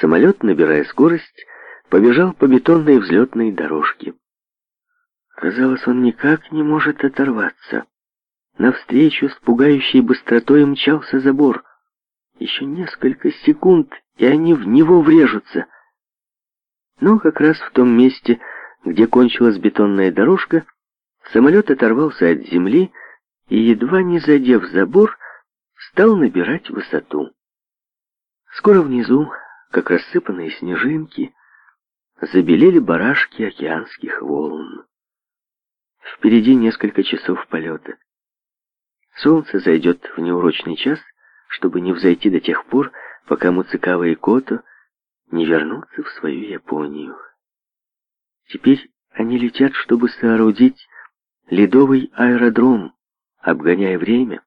Самолет, набирая скорость, побежал по бетонной взлетной дорожке. Казалось, он никак не может оторваться. Навстречу с пугающей быстротой мчался забор. Еще несколько секунд, и они в него врежутся. Но как раз в том месте, где кончилась бетонная дорожка, самолет оторвался от земли и, едва не задев забор, стал набирать высоту. Скоро внизу как рассыпанные снежинки, забелели барашки океанских волн. Впереди несколько часов полета. Солнце зайдет в неурочный час, чтобы не взойти до тех пор, пока Муцикава и Кото не вернутся в свою Японию. Теперь они летят, чтобы соорудить ледовый аэродром, обгоняя время,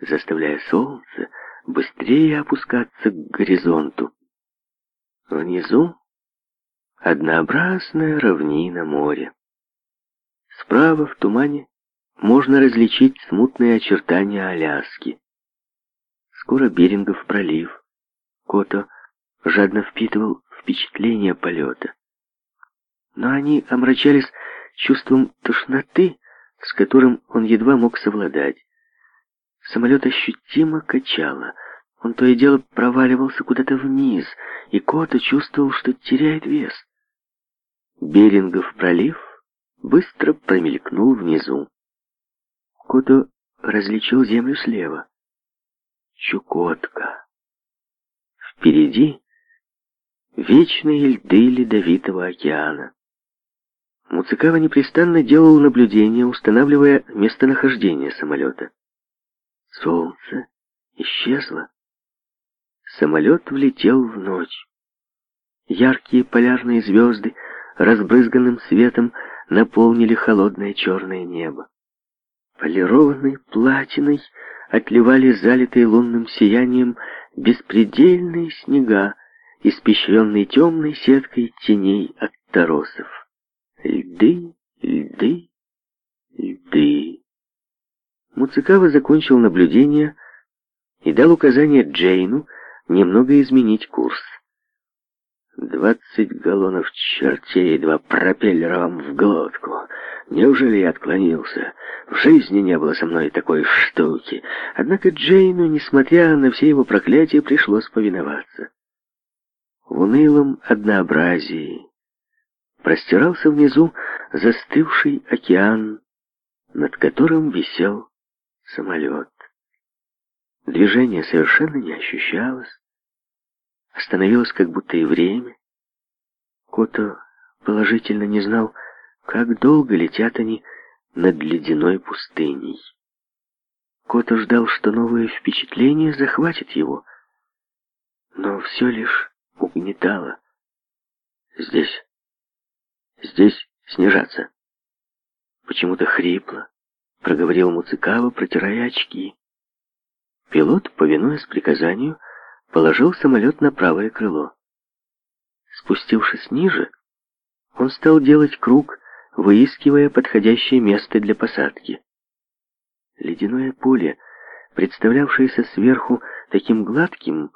заставляя солнце быстрее опускаться к горизонту. Внизу однообразная равнина моря. Справа в тумане можно различить смутные очертания Аляски. Скоро Берингов пролив. Кото жадно впитывал впечатления полета. Но они омрачались чувством тошноты, с которым он едва мог совладать. Самолет ощутимо качало. Он то и дело проваливался куда-то вниз, и Кота чувствовал, что теряет вес. Берингов пролив быстро промелькнул внизу. Кота различил землю слева. Чукотка. Впереди вечные льды ледовитого океана. Муцикава непрестанно делал наблюдения, устанавливая местонахождение самолета. Солнце исчезло самолет влетел в ночь. Яркие полярные звезды разбрызганным светом наполнили холодное черное небо. Полированной платиной отливали залитые лунным сиянием беспредельные снега, испещренные темной сеткой теней от торосов. Льды, льды, льды. Муцикава закончил наблюдение и дал указание Джейну, немного изменить курс. Двадцать галлонов чертей, два пропеллера вам в глотку. Неужели я отклонился? В жизни не было со мной такой штуки. Однако Джейну, несмотря на все его проклятия, пришлось повиноваться. В унылом однообразии простирался внизу застывший океан, над которым висел самолет. Движение совершенно не ощущалось. Остановилось как будто и время. Кото положительно не знал, как долго летят они над ледяной пустыней. Кото ждал, что новое впечатление захватит его, но все лишь угнетало. Здесь, здесь снижаться. Почему-то хрипло, проговорил Муцикава, протирая очки. Пилот, повинуясь приказанию, положил самолет на правое крыло. Спустившись ниже, он стал делать круг, выискивая подходящее место для посадки. Ледяное поле, представлявшееся сверху таким гладким,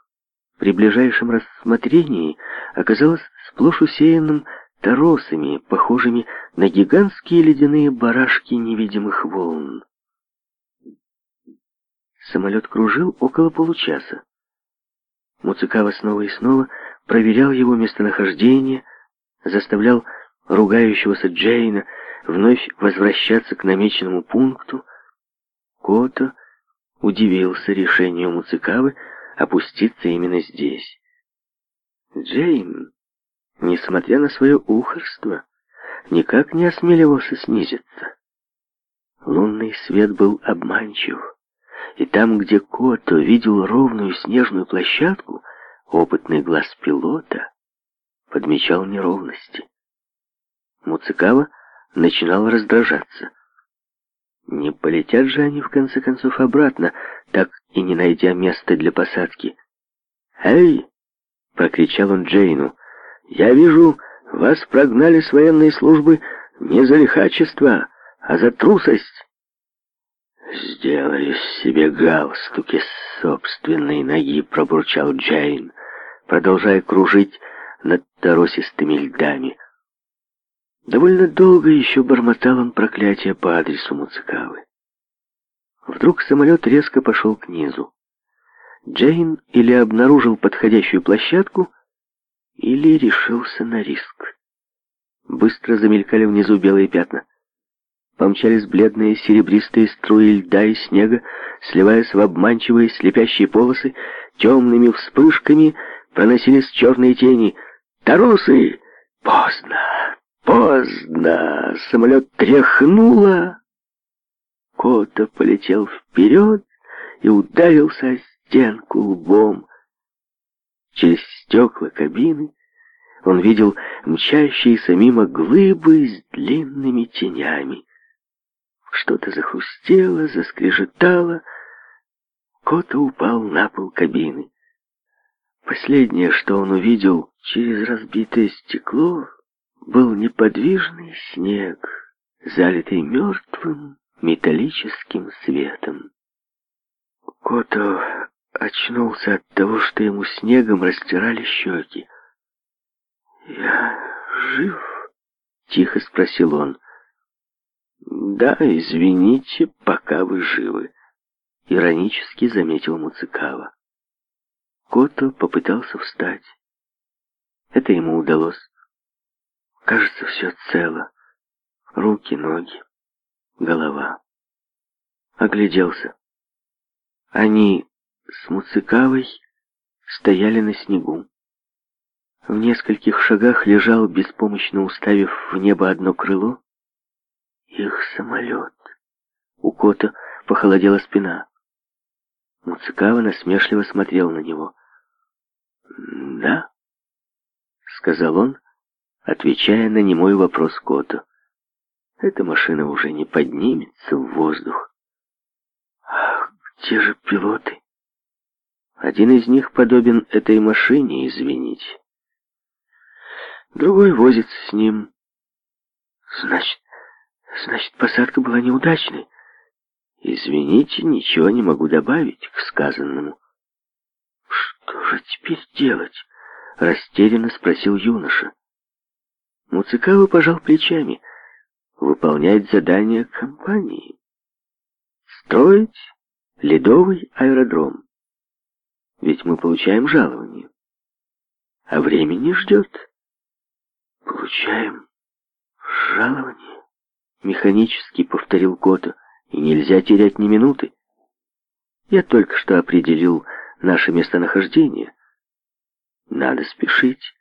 при ближайшем рассмотрении оказалось сплошь усеянным торосами, похожими на гигантские ледяные барашки невидимых волн. Самолет кружил около получаса. Муцикава снова и снова проверял его местонахождение, заставлял ругающегося Джейна вновь возвращаться к намеченному пункту. Кото удивился решению Муцикавы опуститься именно здесь. Джейн, несмотря на свое ухорство, никак не осмеливался снизиться. Лунный свет был обманчив и там, где кот видел ровную снежную площадку, опытный глаз пилота подмечал неровности. Муцикава начинал раздражаться. Не полетят же они, в конце концов, обратно, так и не найдя места для посадки. «Эй!» — прокричал он Джейну. «Я вижу, вас прогнали с военной службы не за лихачество, а за трусость!» «Сделали себе галстуки с собственной ноги», — пробурчал Джейн, продолжая кружить над торосистыми льдами. Довольно долго еще бормотал он проклятие по адресу Муцикавы. Вдруг самолет резко пошел к низу. Джейн или обнаружил подходящую площадку, или решился на риск. Быстро замелькали внизу белые пятна. Помчались бледные серебристые струи льда и снега, сливаясь в обманчивые слепящие полосы, темными вспышками проносились черные тени. «Тарусы!» «Поздно! Поздно!» Самолет тряхнуло. Кота полетел вперед и ударился о стенку лбом. Через стекла кабины он видел мчащиеся мимо глыбы с длинными тенями. Что-то захрустело, заскрежетало. Кот упал на пол кабины. Последнее, что он увидел через разбитое стекло, был неподвижный снег, залитый мертвым металлическим светом. Кото э, очнулся от того, что ему снегом растирали щеки. «Я жив?» — тихо спросил он. «Да, извините, пока вы живы», — иронически заметил Муцикава. Кото попытался встать. Это ему удалось. Кажется, все цело. Руки, ноги, голова. Огляделся. Они с Муцикавой стояли на снегу. В нескольких шагах лежал, беспомощно уставив в небо одно крыло, их самолет. У кота похолодела спина. Муцикава насмешливо смотрел на него. «Да?» — сказал он, отвечая на немой вопрос кота. «Эта машина уже не поднимется в воздух». «А где же пилоты?» «Один из них подобен этой машине, извините. Другой возится с ним». «Значит, Значит, посадка была неудачной. Извините, ничего не могу добавить к сказанному. Что же теперь делать? Растерянно спросил юноша. Муцикава пожал плечами. Выполнять задание компании. Строить ледовый аэродром. Ведь мы получаем жалование. А времени ждет. Получаем жалование. Механически повторил Гото. И нельзя терять ни минуты. Я только что определил наше местонахождение. Надо спешить.